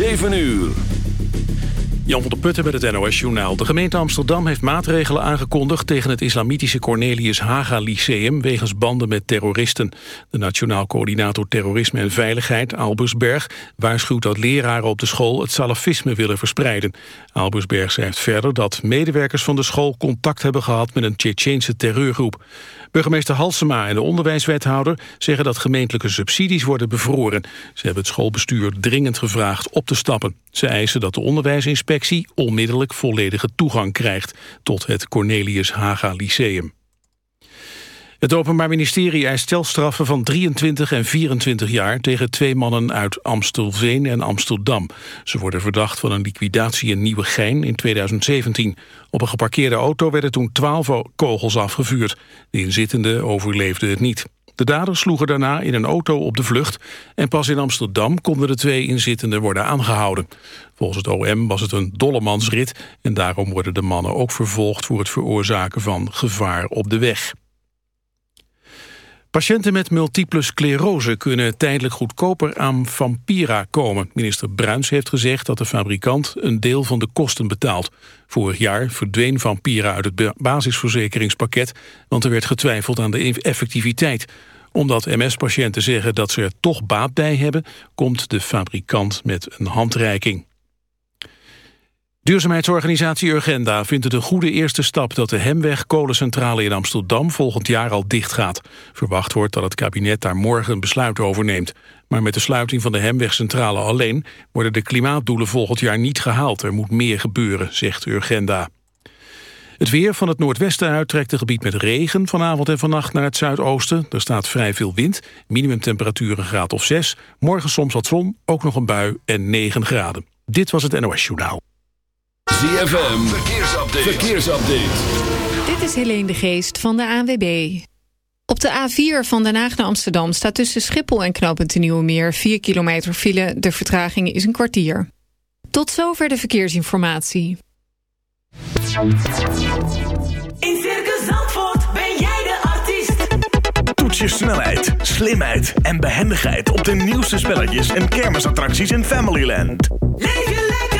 7 uur. Jan van der Putten met het NOS-journaal. De gemeente Amsterdam heeft maatregelen aangekondigd... tegen het islamitische Cornelius Haga Lyceum... wegens banden met terroristen. De Nationaal Coördinator Terrorisme en Veiligheid, Albersberg... waarschuwt dat leraren op de school het salafisme willen verspreiden. Albersberg schrijft verder dat medewerkers van de school... contact hebben gehad met een Tsjetsjeense terreurgroep. Burgemeester Halsema en de onderwijswethouder zeggen dat gemeentelijke subsidies worden bevroren. Ze hebben het schoolbestuur dringend gevraagd op te stappen. Ze eisen dat de onderwijsinspectie onmiddellijk volledige toegang krijgt tot het Cornelius Haga Lyceum. Het Openbaar Ministerie eist stelstraffen van 23 en 24 jaar... tegen twee mannen uit Amstelveen en Amsterdam. Ze worden verdacht van een liquidatie in Nieuwegein in 2017. Op een geparkeerde auto werden toen 12 kogels afgevuurd. De inzittenden overleefden het niet. De daders sloegen daarna in een auto op de vlucht... en pas in Amsterdam konden de twee inzittenden worden aangehouden. Volgens het OM was het een dollemansrit... en daarom worden de mannen ook vervolgd... voor het veroorzaken van gevaar op de weg. Patiënten met multiple sclerose kunnen tijdelijk goedkoper aan Vampira komen. Minister Bruins heeft gezegd dat de fabrikant een deel van de kosten betaalt. Vorig jaar verdween Vampira uit het basisverzekeringspakket... want er werd getwijfeld aan de effectiviteit. Omdat MS-patiënten zeggen dat ze er toch baat bij hebben... komt de fabrikant met een handreiking. Duurzaamheidsorganisatie Urgenda vindt het een goede eerste stap dat de Hemweg kolencentrale in Amsterdam volgend jaar al dicht gaat. Verwacht wordt dat het kabinet daar morgen een besluit over neemt. Maar met de sluiting van de Hemwegcentrale alleen worden de klimaatdoelen volgend jaar niet gehaald. Er moet meer gebeuren, zegt Urgenda. Het weer van het noordwesten uit trekt een gebied met regen vanavond en vannacht naar het zuidoosten. Er staat vrij veel wind, minimumtemperatuur een graad of 6. Morgen soms wat zon, ook nog een bui en 9 graden. Dit was het NOS Journaal. ZFM, verkeersupdate. verkeersupdate. Dit is Helene de Geest van de ANWB. Op de A4 van Den Haag naar Amsterdam staat tussen Schiphol en knooppunt Nieuwe Meer 4 kilometer file. De vertraging is een kwartier. Tot zover de verkeersinformatie. In Circus Zandvoort ben jij de artiest. Toets je snelheid, slimheid en behendigheid op de nieuwste spelletjes en kermisattracties in Familyland. Leef je lekker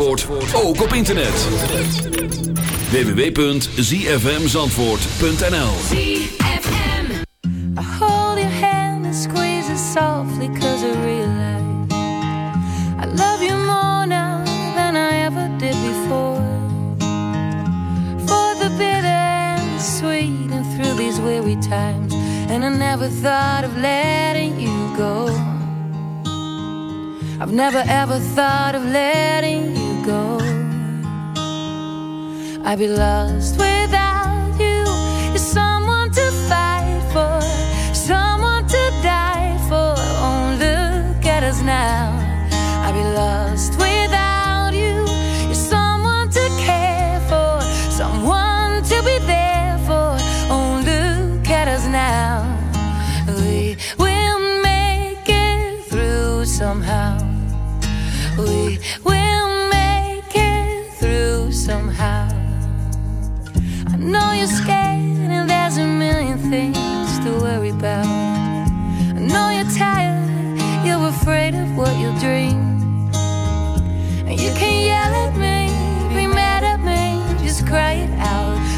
Zandvoort ook op internet. www.zfmzandvoort.nl I hold your hand and squeeze it softly cause I realize I love you more now than I ever did before. For the bitter and the sweet and through these weary times And I never thought of letting you go. I've never ever thought of letting you go. I'd be lost without.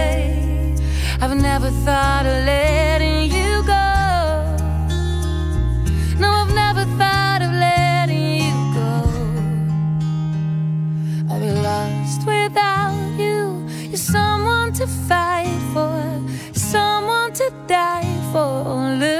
say I've never thought of letting you go. No, I've never thought of letting you go. I'll be lost without you. You're someone to fight for Someone to die for.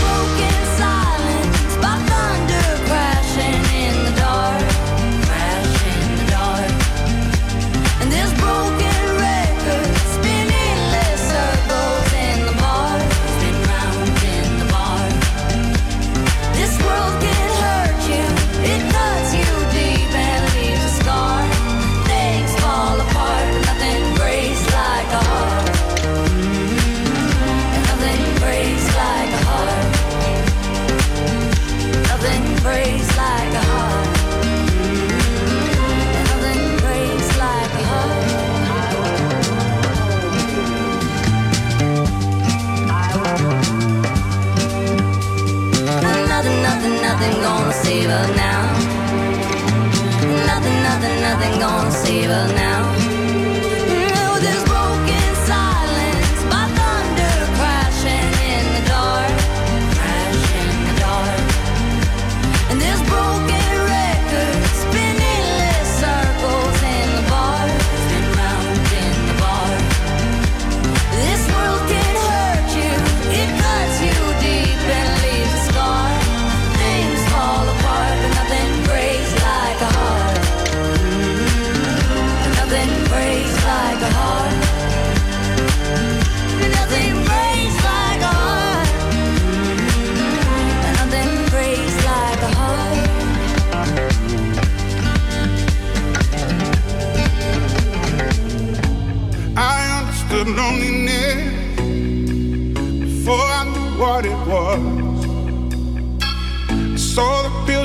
nothing, nothing gonna save her now.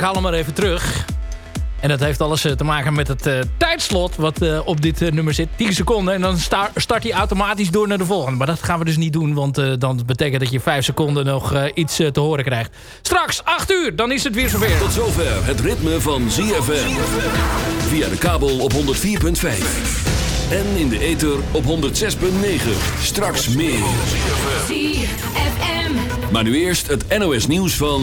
Ik haal hem maar even terug. En dat heeft alles eh, te maken met het eh, tijdslot wat eh, op dit eh, nummer zit. 10 seconden en dan sta- start hij automatisch door naar de volgende. Maar dat gaan we dus niet doen, want eh, dan betekent dat je 5 seconden nog eh, iets te horen krijgt. Straks 8 uur, dan is het weer zover. Tot zover het ritme van ZFM. Via de kabel op 104.5. En in de ether op 106.9. Straks meer. ZFM. Maar nu eerst het NOS nieuws van